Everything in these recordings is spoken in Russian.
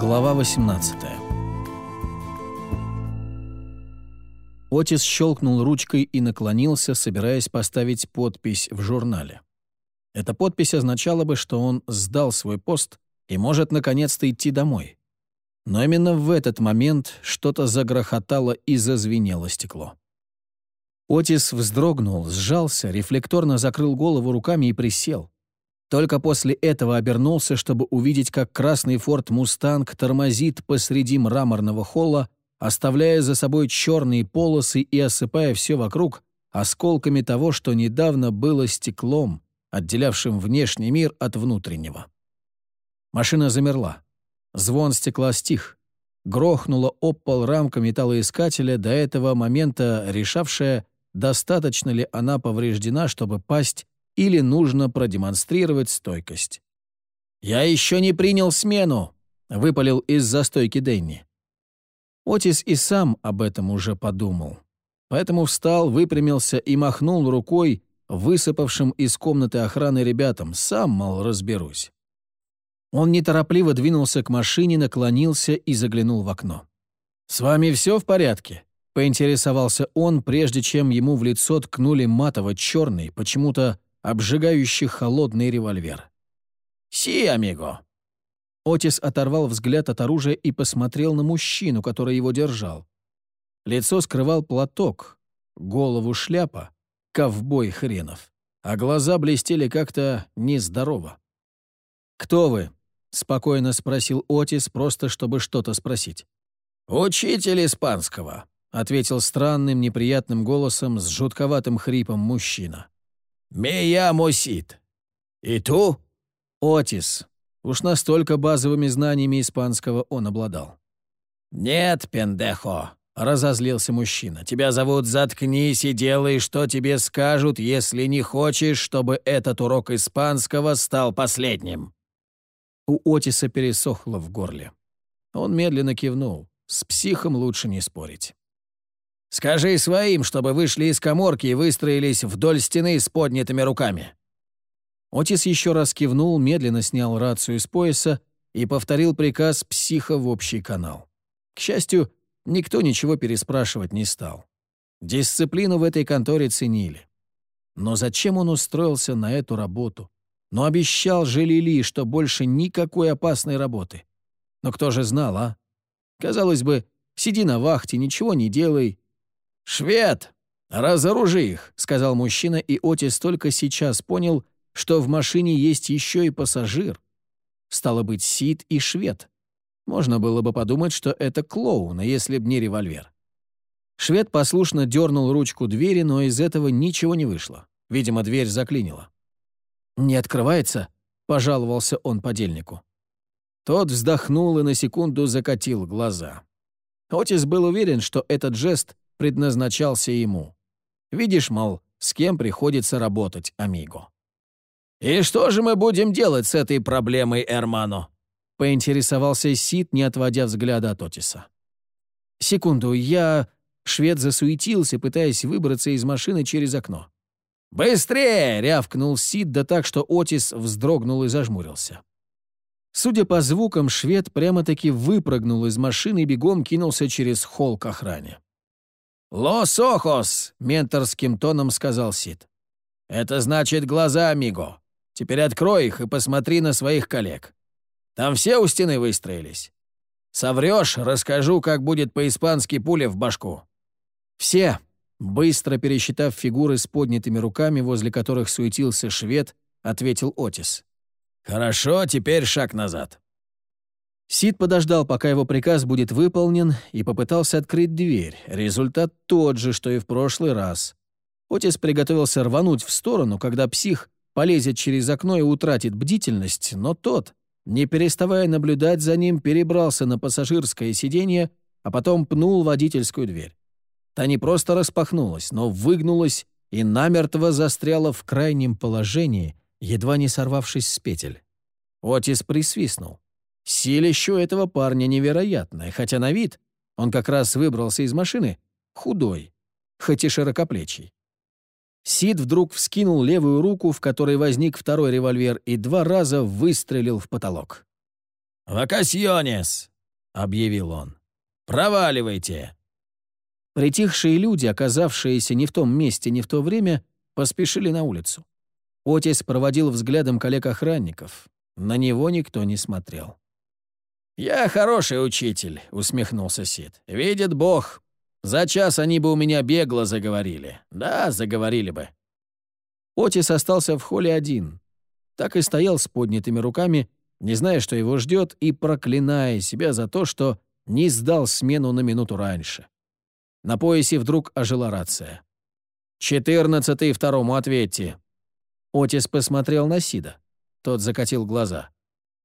Глава 18 Отис щелкнул ручкой и наклонился, собираясь поставить подпись в журнале. Эта подпись означала бы, что он сдал свой пост и может наконец-то идти домой. Но именно в этот момент что-то загрохотало и зазвенело стекло. Отис вздрогнул, сжался, рефлекторно закрыл голову руками и присел. Только после этого обернулся, чтобы увидеть, как красный форт «Мустанг» тормозит посреди мраморного холла, оставляя за собой черные полосы и осыпая все вокруг осколками того, что недавно было стеклом, отделявшим внешний мир от внутреннего. Машина замерла. Звон стекла стих. Грохнула об пол рамка металлоискателя, до этого момента решавшая, достаточно ли она повреждена, чтобы пасть или нужно продемонстрировать стойкость. «Я еще не принял смену», — выпалил из застойки Дэнни. Отис и сам об этом уже подумал. Поэтому встал, выпрямился и махнул рукой высыпавшим из комнаты охраны ребятам. Сам, мол, разберусь. Он неторопливо двинулся к машине, наклонился и заглянул в окно. «С вами все в порядке?» — поинтересовался он, прежде чем ему в лицо ткнули матово-черный, почему-то обжигающий холодный револьвер. «Си, амиго!» Отис оторвал взгляд от оружия и посмотрел на мужчину, который его держал. Лицо скрывал платок, голову шляпа, ковбой хренов, а глаза блестели как-то нездорово. «Кто вы?» — спокойно спросил Отис, просто чтобы что-то спросить. «Учитель испанского», — ответил странным неприятным голосом с жутковатым хрипом мужчина. «Мия Мосит. И ту?» «Отис». Уж настолько базовыми знаниями испанского он обладал. «Нет, пендехо», — разозлился мужчина. «Тебя зовут «Заткнись и делай, что тебе скажут, если не хочешь, чтобы этот урок испанского стал последним». У Отиса пересохло в горле. Он медленно кивнул. С психом лучше не спорить. Скажи своим, чтобы вышли из коморки и выстроились вдоль стены с поднятыми руками». Отис еще раз кивнул, медленно снял рацию из пояса и повторил приказ психа в общий канал. К счастью, никто ничего переспрашивать не стал. Дисциплину в этой конторе ценили. Но зачем он устроился на эту работу? Но обещал же Лили, что больше никакой опасной работы. Но кто же знал, а? Казалось бы, сиди на вахте, ничего не делай, «Швед, разоружи их», — сказал мужчина, и Отис только сейчас понял, что в машине есть еще и пассажир. Стало быть, Сид и швед. Можно было бы подумать, что это клоун, если б не револьвер. Швед послушно дернул ручку двери, но из этого ничего не вышло. Видимо, дверь заклинила. «Не открывается?» — пожаловался он подельнику. Тот вздохнул и на секунду закатил глаза. Отис был уверен, что этот жест предназначался ему. Видишь, мол, с кем приходится работать, амиго. «И что же мы будем делать с этой проблемой, Эрмано?» — поинтересовался Сид, не отводя взгляда от Отиса. «Секунду, я...» Швед засуетился, пытаясь выбраться из машины через окно. «Быстрее!» — рявкнул Сид, да так, что Отис вздрогнул и зажмурился. Судя по звукам, швед прямо-таки выпрыгнул из машины и бегом кинулся через холл к охране. «Лос Охос!» — менторским тоном сказал Сид. «Это значит глаза, амиго. Теперь открой их и посмотри на своих коллег. Там все у стены выстроились. Соврешь, расскажу, как будет по-испански пуля в башку». «Все!» — быстро пересчитав фигуры с поднятыми руками, возле которых суетился швед, ответил Отис. «Хорошо, теперь шаг назад». Сид подождал, пока его приказ будет выполнен, и попытался открыть дверь. Результат тот же, что и в прошлый раз. Отис приготовился рвануть в сторону, когда псих полезет через окно и утратит бдительность, но тот, не переставая наблюдать за ним, перебрался на пассажирское сиденье, а потом пнул водительскую дверь. Та не просто распахнулась, но выгнулась и намертво застряла в крайнем положении, едва не сорвавшись с петель. Отис присвистнул. Силище этого парня невероятное, хотя на вид он как раз выбрался из машины худой, хоть и широкоплечий. Сид вдруг вскинул левую руку, в которой возник второй револьвер, и два раза выстрелил в потолок. «Вакасьонес!» — объявил он. «Проваливайте!» Притихшие люди, оказавшиеся не в том месте, не в то время, поспешили на улицу. Отис проводил взглядом коллег-охранников. На него никто не смотрел. «Я хороший учитель», — усмехнулся Сид. «Видит Бог. За час они бы у меня бегло заговорили. Да, заговорили бы». Отис остался в холле один. Так и стоял с поднятыми руками, не зная, что его ждет, и проклиная себя за то, что не сдал смену на минуту раньше. На поясе вдруг ожила рация. «Четырнадцатый второму ответьте». Отис посмотрел на Сида. Тот закатил глаза.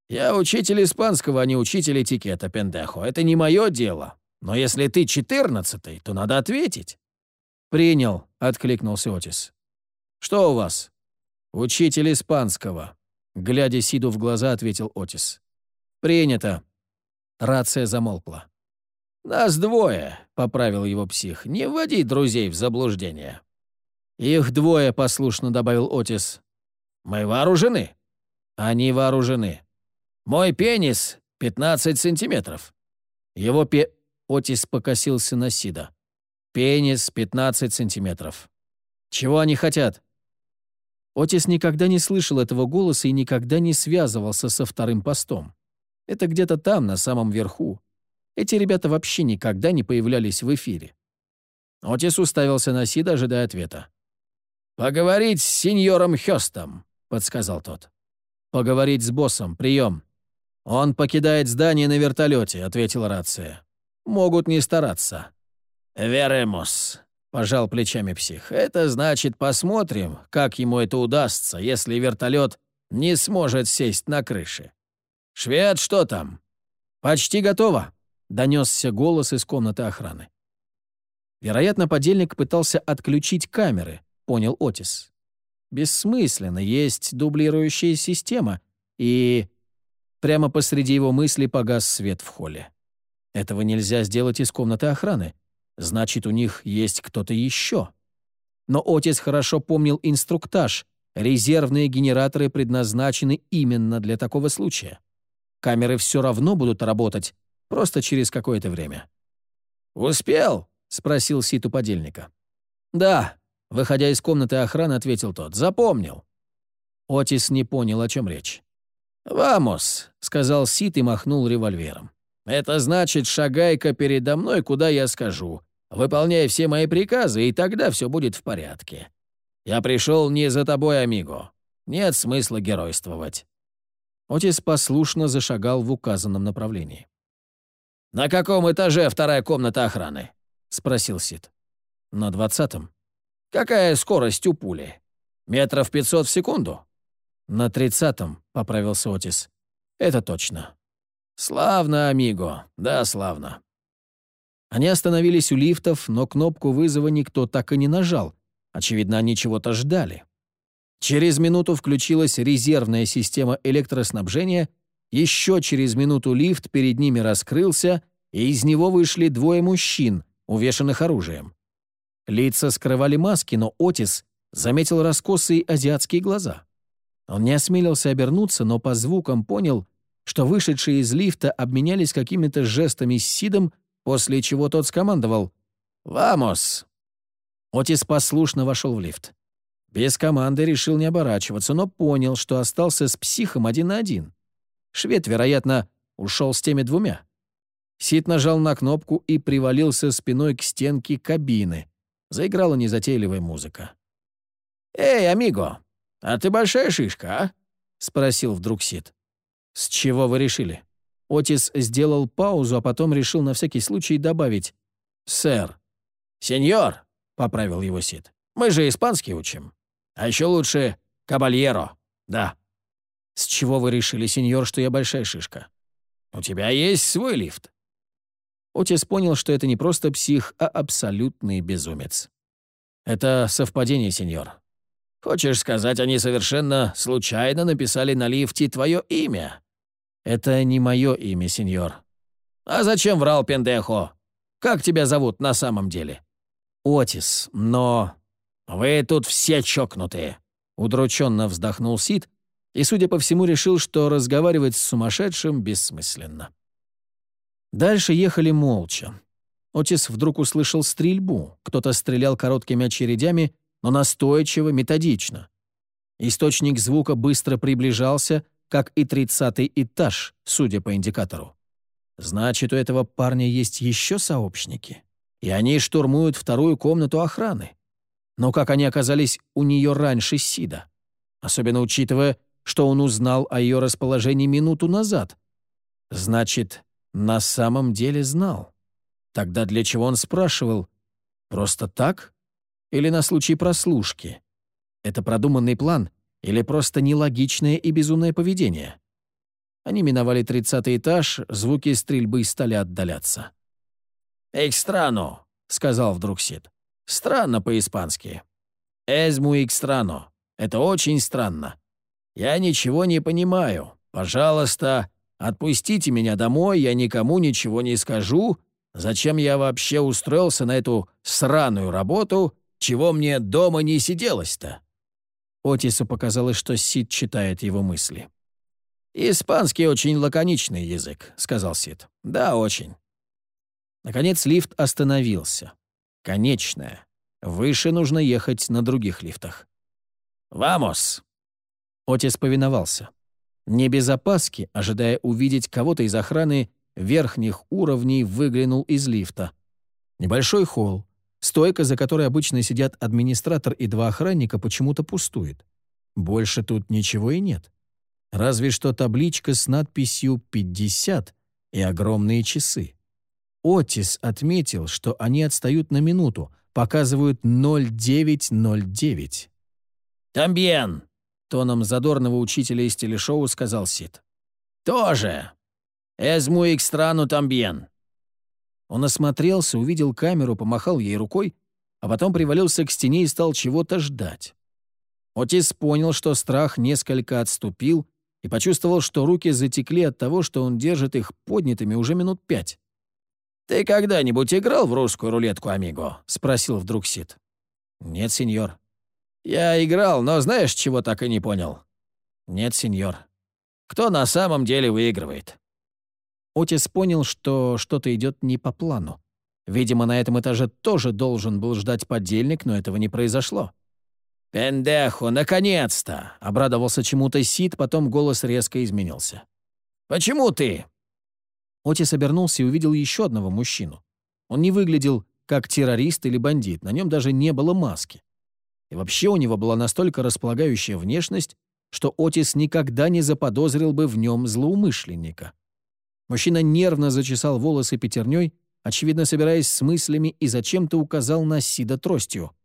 «Я учитель испанского, а не учитель этикета, пендехо. Это не мое дело. Но если ты четырнадцатый, то надо ответить». «Принял», — откликнулся Отис. «Что у вас?» «Учитель испанского», — глядя Сиду в глаза, ответил Отис. «Принято». Рация замолкла. «Нас двое», — поправил его псих. «Не вводи друзей в заблуждение». «Их двое», — послушно добавил Отис. «Мы вооружены». «Они вооружены». «Мой пенис — 15 сантиметров». Его пе... Отис покосился на Сида. «Пенис 15 сантиметров. Чего они хотят?» Отис никогда не слышал этого голоса и никогда не связывался со вторым постом. Это где-то там, на самом верху. Эти ребята вообще никогда не появлялись в эфире. Отис уставился на Сида, ожидая ответа. «Поговорить с сеньором Хёстом», — подсказал тот. «Поговорить с боссом. Прием». «Он покидает здание на вертолете», — ответила рация. «Могут не стараться». «Веремос», — пожал плечами псих. «Это значит, посмотрим, как ему это удастся, если вертолет не сможет сесть на крыше. Швед, что там?» «Почти готово», — донесся голос из комнаты охраны. Вероятно, подельник пытался отключить камеры, понял Отис. Бессмысленно, есть дублирующая система, и... Прямо посреди его мысли погас свет в холле. Этого нельзя сделать из комнаты охраны. Значит, у них есть кто-то еще. Но Отис хорошо помнил инструктаж. Резервные генераторы предназначены именно для такого случая. Камеры все равно будут работать, просто через какое-то время. «Успел?» — спросил Сит у подельника. «Да», — выходя из комнаты охраны, ответил тот. «Запомнил». Отис не понял, о чем речь. «Вамос», — сказал Сит и махнул револьвером. Это значит, шагай-ка передо мной, куда я скажу. Выполняй все мои приказы, и тогда все будет в порядке. Я пришел не за тобой, амиго. Нет смысла геройствовать». Отис послушно зашагал в указанном направлении. «На каком этаже вторая комната охраны?» — спросил Сид. «На двадцатом». «Какая скорость у пули? Метров пятьсот в секунду?» «На тридцатом», — поправился Отис. «Это точно». «Славно, амиго, да, славно». Они остановились у лифтов, но кнопку вызова никто так и не нажал. Очевидно, они чего-то ждали. Через минуту включилась резервная система электроснабжения, еще через минуту лифт перед ними раскрылся, и из него вышли двое мужчин, увешанных оружием. Лица скрывали маски, но Отис заметил раскосые азиатские глаза. Он не осмелился обернуться, но по звукам понял, что вышедшие из лифта обменялись какими-то жестами с Сидом, после чего тот скомандовал «Вамос!». Отис послушно вошел в лифт. Без команды решил не оборачиваться, но понял, что остался с психом один на один. Швед, вероятно, ушел с теми двумя. Сид нажал на кнопку и привалился спиной к стенке кабины. Заиграла незатейливая музыка. «Эй, амиго, а ты большая шишка, а?» — спросил вдруг Сид. «С чего вы решили?» Отис сделал паузу, а потом решил на всякий случай добавить «Сэр». «Сеньор», — поправил его Сид. «Мы же испанский учим. А еще лучше «кабальеро». Да». «С чего вы решили, сеньор, что я большая шишка?» «У тебя есть свой лифт». Отис понял, что это не просто псих, а абсолютный безумец. «Это совпадение, сеньор. Хочешь сказать, они совершенно случайно написали на лифте твое имя?» «Это не мое имя, сеньор». «А зачем врал Пендехо? Как тебя зовут на самом деле?» «Отис, но...» «Вы тут все чокнутые», — удрученно вздохнул Сид, И, судя по всему, решил, что разговаривать с сумасшедшим бессмысленно. Дальше ехали молча. Отис вдруг услышал стрельбу. Кто-то стрелял короткими очередями, но настойчиво, методично. Источник звука быстро приближался, как и тридцатый этаж, судя по индикатору. Значит, у этого парня есть еще сообщники, и они штурмуют вторую комнату охраны. Но как они оказались у нее раньше Сида? Особенно учитывая, что он узнал о ее расположении минуту назад. Значит, на самом деле знал. Тогда для чего он спрашивал? Просто так? Или на случай прослушки? Это продуманный план или просто нелогичное и безумное поведение? Они миновали тридцатый этаж, звуки стрельбы стали отдаляться. «Экстрано», — сказал вдруг Сид. «Странно по-испански. Эзму экстрано. Это очень странно. Я ничего не понимаю. Пожалуйста, отпустите меня домой, я никому ничего не скажу. Зачем я вообще устроился на эту сраную работу, чего мне дома не сиделось-то?» Отису показалось, что Сид читает его мысли. «Испанский очень лаконичный язык», — сказал Сид. «Да, очень». Наконец лифт остановился. Конечная. Выше нужно ехать на других лифтах. «Вамос!» Отис повиновался. Не без опаски, ожидая увидеть кого-то из охраны верхних уровней, выглянул из лифта. Небольшой холл. Стойка, за которой обычно сидят администратор и два охранника, почему-то пустует. Больше тут ничего и нет. Разве что табличка с надписью «50» и огромные часы. Отис отметил, что они отстают на минуту, показывают 0909. «Тамбьен!» — тоном задорного учителя из телешоу сказал Сид. «Тоже! Эзму экстрану тамбьен!» Он осмотрелся, увидел камеру, помахал ей рукой, а потом привалился к стене и стал чего-то ждать. Отис понял, что страх несколько отступил, и почувствовал, что руки затекли от того, что он держит их поднятыми уже минут пять. «Ты когда-нибудь играл в русскую рулетку, амиго?» — спросил вдруг Сид. «Нет, сеньор». «Я играл, но знаешь, чего так и не понял?» «Нет, сеньор». «Кто на самом деле выигрывает?» Отис понял, что что-то идет не по плану. Видимо, на этом этаже тоже должен был ждать подельник, но этого не произошло. «Пендехо, наконец-то!» — обрадовался чему-то Сид, потом голос резко изменился. «Почему ты?» Отис обернулся и увидел еще одного мужчину. Он не выглядел как террорист или бандит, на нем даже не было маски. И вообще у него была настолько располагающая внешность, что Отис никогда не заподозрил бы в нем злоумышленника. Мужчина нервно зачесал волосы пятерней, очевидно, собираясь с мыслями, и зачем-то указал на Сида тростью.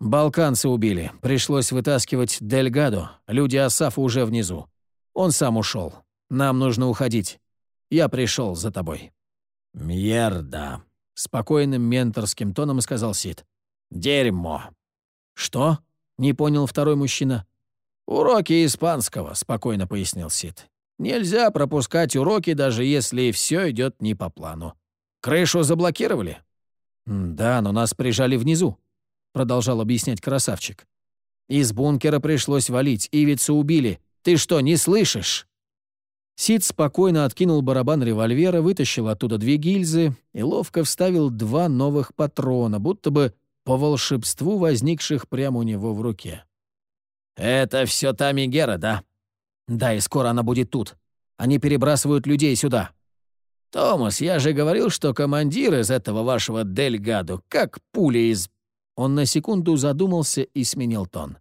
«Балканцы убили. Пришлось вытаскивать Дельгадо. Люди Асафа уже внизу. Он сам ушел. Нам нужно уходить. Я пришел за тобой». «Мьерда», — спокойным менторским тоном сказал Сид. «Дерьмо». «Что?» — не понял второй мужчина. «Уроки испанского», — спокойно пояснил Сид. «Нельзя пропускать уроки, даже если все идет не по плану. Крышу заблокировали?» «Да, но нас прижали внизу», — продолжал объяснять красавчик. «Из бункера пришлось валить, Ивицу убили. Ты что, не слышишь?» Сид спокойно откинул барабан револьвера, вытащил оттуда две гильзы и ловко вставил два новых патрона, будто бы по волшебству возникших прямо у него в руке. «Это все та Мегера, да?» «Да, и скоро она будет тут. Они перебрасывают людей сюда». «Томас, я же говорил, что командир из этого вашего Дельгадо как пуля из он на секунду задумался и сменил тон.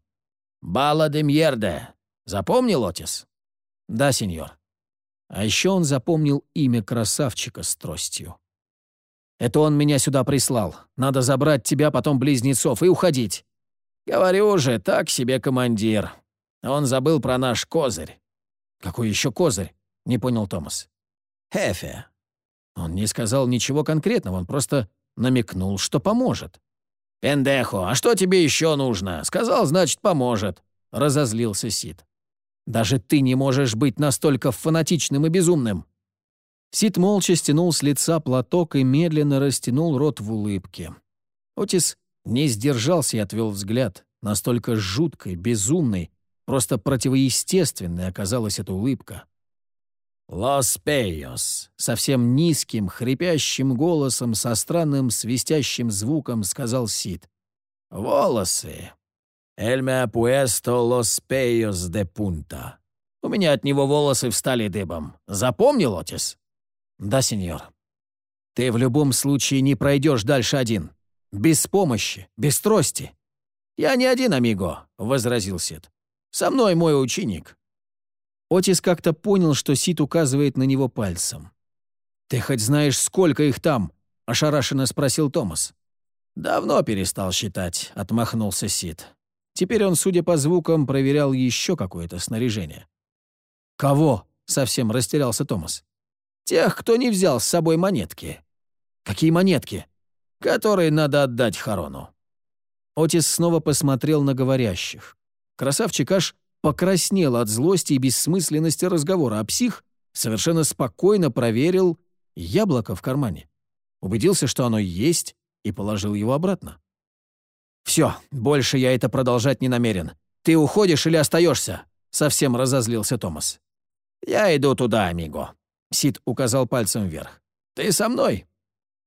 «Бала де Мьерде. Запомнил, Отис?» «Да, сеньор». А еще он запомнил имя красавчика с тростью. «Это он меня сюда прислал. Надо забрать тебя, потом близнецов, и уходить». «Говорю же, так себе командир. Он забыл про наш козырь». «Какой еще козырь?» — не понял Томас. «Хефе». Он не сказал ничего конкретного, он просто намекнул, что поможет. «Пендехо, а что тебе еще нужно? Сказал, значит, поможет», — разозлился Сид. «Даже ты не можешь быть настолько фанатичным и безумным». Сид молча стянул с лица платок и медленно растянул рот в улыбке. Отис не сдержался и отвел взгляд, настолько жуткой, безумной, Просто противоестественной оказалась эта улыбка. «Лос Пейос», — совсем низким, хрипящим голосом со странным свистящим звуком сказал Сид. «Волосы. Эль me puesto los peyos de punta». У меня от него волосы встали дыбом. Запомнил, Отис? Да, сеньор. Ты в любом случае не пройдешь дальше один. Без помощи, без трости. Я не один, амиго, — возразил Сид. Со мной мой ученик. Отис как-то понял, что Сид указывает на него пальцем. «Ты хоть знаешь, сколько их там?» — ошарашенно спросил Томас. «Давно перестал считать», — отмахнулся Сид. Теперь он, судя по звукам, проверял еще какое-то снаряжение. «Кого?» — совсем растерялся Томас. «Тех, кто не взял с собой монетки». «Какие монетки?» «Которые надо отдать Харону». Отис снова посмотрел на говорящих. Красавчик аж покраснел от злости и бессмысленности разговора, а псих совершенно спокойно проверил яблоко в кармане. Убедился, что оно есть, и положил его обратно. «Все, больше я это продолжать не намерен. Ты уходишь или остаешься?» — совсем разозлился Томас. «Я иду туда, амиго», — Сид указал пальцем вверх. «Ты со мной?»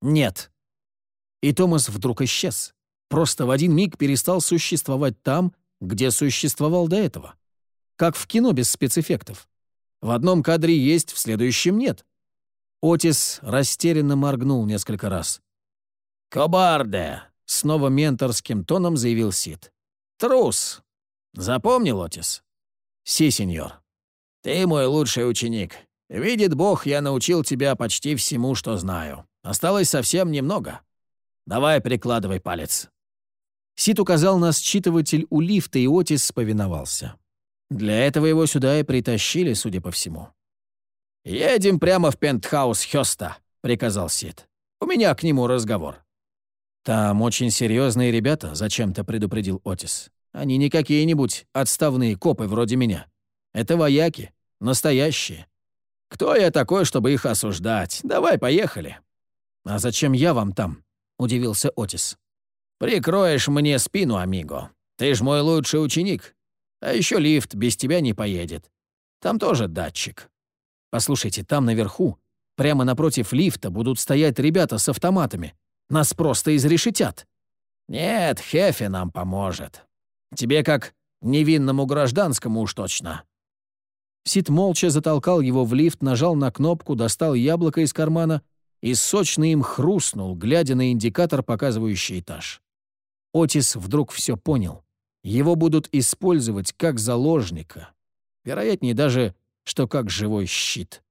«Нет». И Томас вдруг исчез. Просто в один миг перестал существовать там, где существовал до этого. Как в кино без спецэффектов. В одном кадре есть, в следующем нет. Отис растерянно моргнул несколько раз. «Кобарде!» — снова менторским тоном заявил Сид. «Трус! Запомнил, Отис?» «Си, сеньор». «Ты мой лучший ученик. Видит Бог, я научил тебя почти всему, что знаю. Осталось совсем немного. Давай прикладывай палец». Сид указал на считыватель у лифта, и Отис повиновался. Для этого его сюда и притащили, судя по всему. «Едем прямо в пентхаус Хёста», — приказал Сид. «У меня к нему разговор». «Там очень серьезные ребята», — зачем-то предупредил Отис. «Они не какие-нибудь отставные копы вроде меня. Это вояки, настоящие. Кто я такой, чтобы их осуждать? Давай, поехали». «А зачем я вам там?» — удивился Отис. «Прикроешь мне спину, амиго. Ты ж мой лучший ученик. А еще лифт без тебя не поедет. Там тоже датчик». «Послушайте, там наверху, прямо напротив лифта, будут стоять ребята с автоматами. Нас просто изрешетят». «Нет, Хефи нам поможет. Тебе как невинному гражданскому уж точно». Сид молча затолкал его в лифт, нажал на кнопку, достал яблоко из кармана и сочно им хрустнул, глядя на индикатор, показывающий этаж. Отис вдруг все понял. Его будут использовать как заложника. Вероятнее даже, что как живой щит.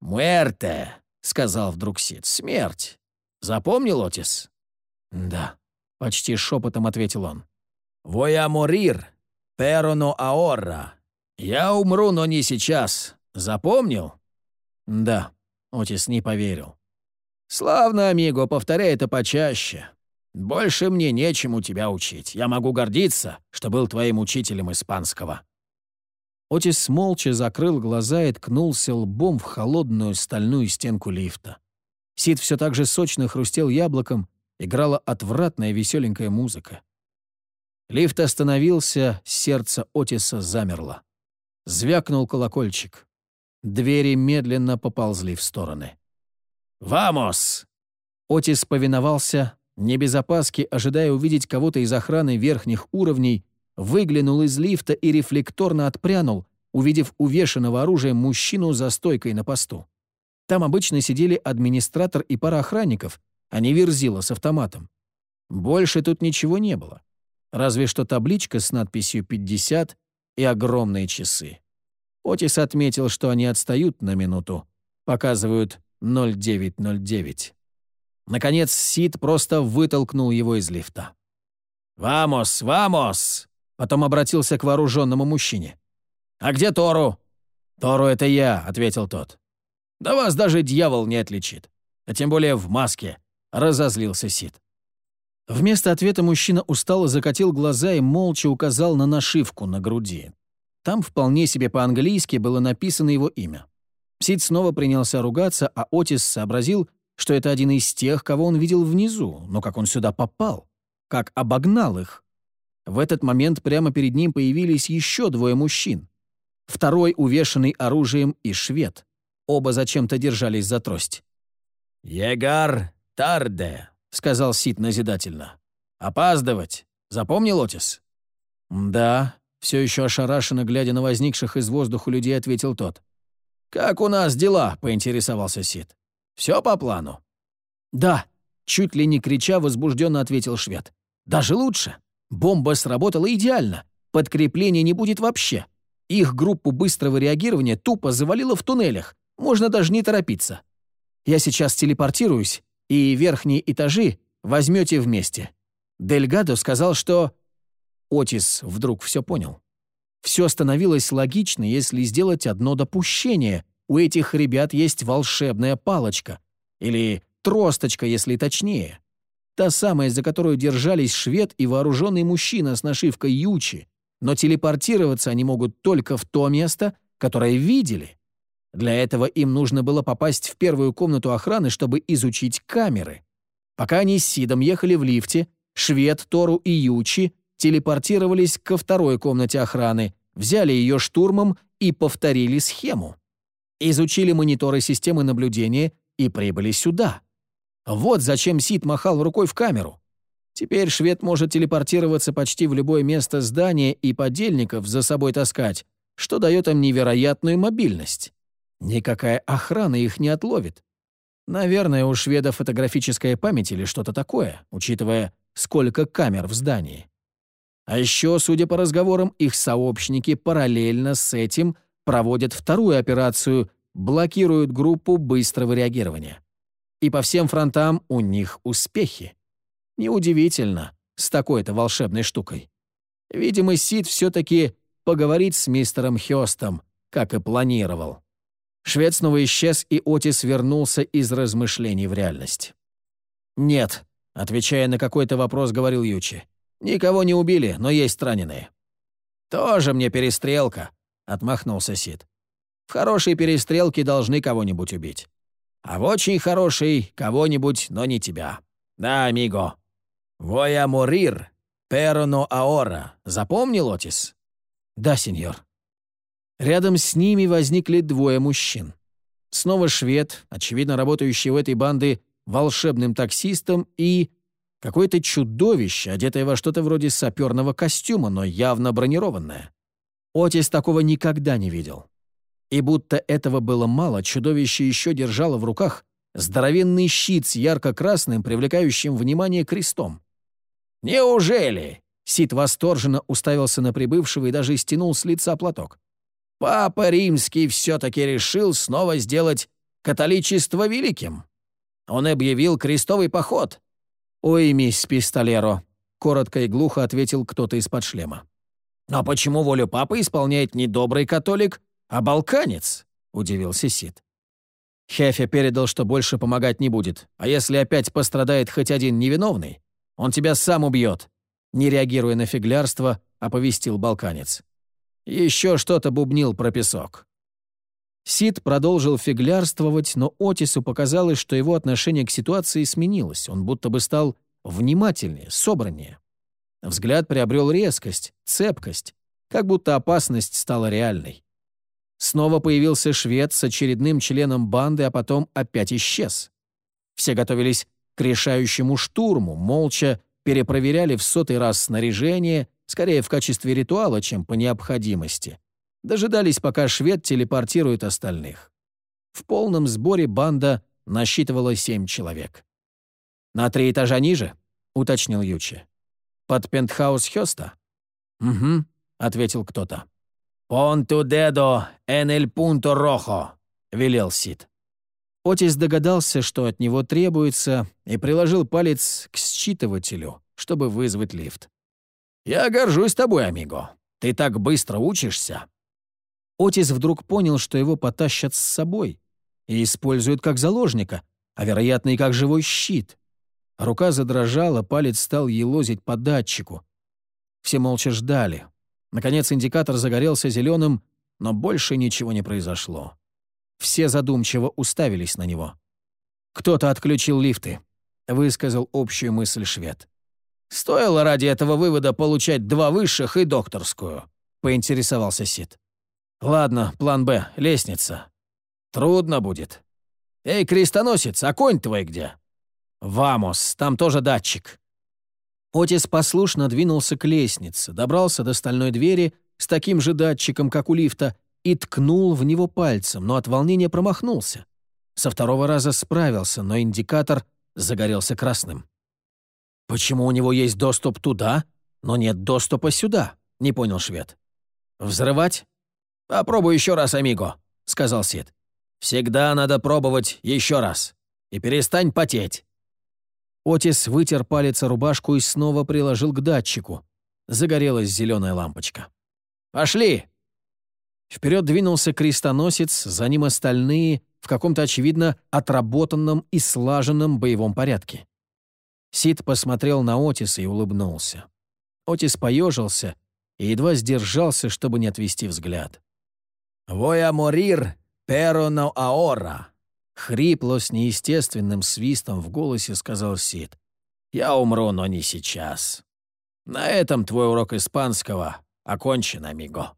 «Муэрте», — сказал вдруг Сид, — «смерть. Запомнил, Отис?» «Да», — почти шепотом ответил он. «Воя морир, no ahora. Я умру, но не сейчас. Запомнил?» «Да», — Отис не поверил. «Славно, амиго, повторяй это почаще. Больше мне нечему тебя учить. Я могу гордиться, что был твоим учителем испанского». Отис молча закрыл глаза и ткнулся лбом в холодную стальную стенку лифта. Сид все так же сочно хрустел яблоком, играла отвратная веселенькая музыка. Лифт остановился, сердце Отиса замерло. Звякнул колокольчик. Двери медленно поползли в стороны. «Вамос!» Отис повиновался, не без опаски, ожидая увидеть кого-то из охраны верхних уровней, выглянул из лифта и рефлекторно отпрянул, увидев увешанного оружием мужчину за стойкой на посту. Там обычно сидели администратор и пара охранников, а не верзила с автоматом. Больше тут ничего не было. Разве что табличка с надписью «50» и огромные часы. Отис отметил, что они отстают на минуту, показывают 0909. Наконец Сид просто вытолкнул его из лифта. «Вамос, вамос!» Потом обратился к вооруженному мужчине. «А где Тору?» «Тору — это я», — ответил тот. «Да вас даже дьявол не отличит. А тем более в маске», — разозлился Сид. Вместо ответа мужчина устало закатил глаза и молча указал на нашивку на груди. Там вполне себе по-английски было написано его имя. Сид снова принялся ругаться, а Отис сообразил, что это один из тех, кого он видел внизу, но как он сюда попал, как обогнал их. В этот момент прямо перед ним появились еще двое мужчин. Второй, увешанный оружием, и швед. Оба зачем-то держались за трость. «Егар Тарде», — сказал Сид назидательно. «Опаздывать. Запомнил, Отис?» «Да», — все еще ошарашенно, глядя на возникших из воздуха людей, ответил тот. «Как у нас дела?» — поинтересовался Сид. «Все по плану?» «Да», — чуть ли не крича, возбужденно ответил швед. «Даже лучше. Бомба сработала идеально. Подкрепления не будет вообще. Их группу быстрого реагирования тупо завалило в туннелях. Можно даже не торопиться. Я сейчас телепортируюсь, и верхние этажи возьмете вместе. Дельгадо сказал, что...» Отис вдруг все понял. Все становилось логично, если сделать одно допущение. У этих ребят есть волшебная палочка. Или тросточка, если точнее. Та самая, за которую держались швед и вооруженный мужчина с нашивкой Ючи. Но телепортироваться они могут только в то место, которое видели. Для этого им нужно было попасть в первую комнату охраны, чтобы изучить камеры. Пока они с Сидом ехали в лифте, швед, Тору и Ючи телепортировались ко второй комнате охраны, взяли ее штурмом и повторили схему. Изучили мониторы системы наблюдения и прибыли сюда. Вот зачем Сид махал рукой в камеру. Теперь швед может телепортироваться почти в любое место здания и подельников за собой таскать, что дает им невероятную мобильность. Никакая охрана их не отловит. Наверное, у шведов фотографическая память или что-то такое, учитывая, сколько камер в здании. А еще, судя по разговорам, их сообщники параллельно с этим проводят вторую операцию, блокируют группу быстрого реагирования. И по всем фронтам у них успехи. Неудивительно, с такой-то волшебной штукой. Видимо, Сид все-таки поговорит с мистером Хёстом, как и планировал. Швед снова исчез, и Отис вернулся из размышлений в реальность. «Нет», — отвечая на какой-то вопрос, говорил Ючи. «Никого не убили, но есть раненые». «Тоже мне перестрелка», — отмахнулся Сид. «В хорошей перестрелке должны кого-нибудь убить. А в очень хорошей — кого-нибудь, но не тебя. Да, амиго. Воя морир, перо аора. Запомнил, Отис?» «Да, сеньор». Рядом с ними возникли двое мужчин. Снова швед, очевидно работающий в этой банде волшебным таксистом, и какое-то чудовище, одетое во что-то вроде саперного костюма, но явно бронированное. Отис такого никогда не видел. И будто этого было мало, чудовище еще держало в руках здоровенный щит с ярко-красным, привлекающим внимание крестом. «Неужели?» Сид восторженно уставился на прибывшего и даже стянул с лица платок. Папа Римский все-таки решил снова сделать католичество великим. Он объявил крестовый поход. «Ой, мисс Пистолеро», — коротко и глухо ответил кто-то из-под шлема. «Но почему волю папы исполняет не добрый католик, а балканец?» — удивился Сид. Хефе передал, что больше помогать не будет, а если опять пострадает хоть один невиновный, он тебя сам убьет. Не реагируя на фиглярство, оповестил балканец. Еще что-то бубнил про песок. Сид продолжил фиглярствовать, но Отису показалось, что его отношение к ситуации сменилось. Он будто бы стал внимательнее, собраннее. Взгляд приобрел резкость, цепкость, как будто опасность стала реальной. Снова появился швед с очередным членом банды, а потом опять исчез. Все готовились к решающему штурму, молча перепроверяли в сотый раз снаряжение — скорее в качестве ритуала, чем по необходимости. Дожидались, пока швед телепортирует остальных. В полном сборе банда насчитывала семь человек. «На три этажа ниже?» — уточнил Ючи. «Под пентхаус Хёста?» «Угу», — ответил кто-то. «Понту дедо эн эль пунто рохо», — велел Сид. Отис догадался, что от него требуется, и приложил палец к считывателю, чтобы вызвать лифт. «Я горжусь тобой, амиго. Ты так быстро учишься». Отис вдруг понял, что его потащат с собой и используют как заложника, а, вероятно, и как живой щит. Рука задрожала, палец стал елозить по датчику. Все молча ждали. Наконец индикатор загорелся зеленым, но больше ничего не произошло. Все задумчиво уставились на него. «Кто-то отключил лифты», — высказал общую мысль швед. Стоило ради этого вывода получать два высших и докторскую?» — поинтересовался Сид. «Ладно, план «Б» — лестница. Трудно будет. Эй, крестоносец, а конь твой где?» «Вамос, там тоже датчик». Отис послушно двинулся к лестнице, добрался до стальной двери с таким же датчиком, как у лифта, и ткнул в него пальцем, но от волнения промахнулся. Со второго раза справился, но индикатор загорелся красным. «Почему у него есть доступ туда, но нет доступа сюда?» — не понял швед. «Взрывать?» «Попробуй еще раз, амиго», — сказал Сид. «Всегда надо пробовать еще раз. И перестань потеть». Отис вытер палец о рубашку и снова приложил к датчику. Загорелась зеленая лампочка. «Пошли!» Вперед двинулся крестоносец, за ним остальные, в каком-то, очевидно, отработанном и слаженном боевом порядке. Сид посмотрел на Отиса и улыбнулся. Отис поежился и едва сдержался, чтобы не отвести взгляд. «Воя морир, перо на аора», — хрипло с неестественным свистом в голосе сказал Сид. «Я умру, но не сейчас. На этом твой урок испанского окончен, амиго».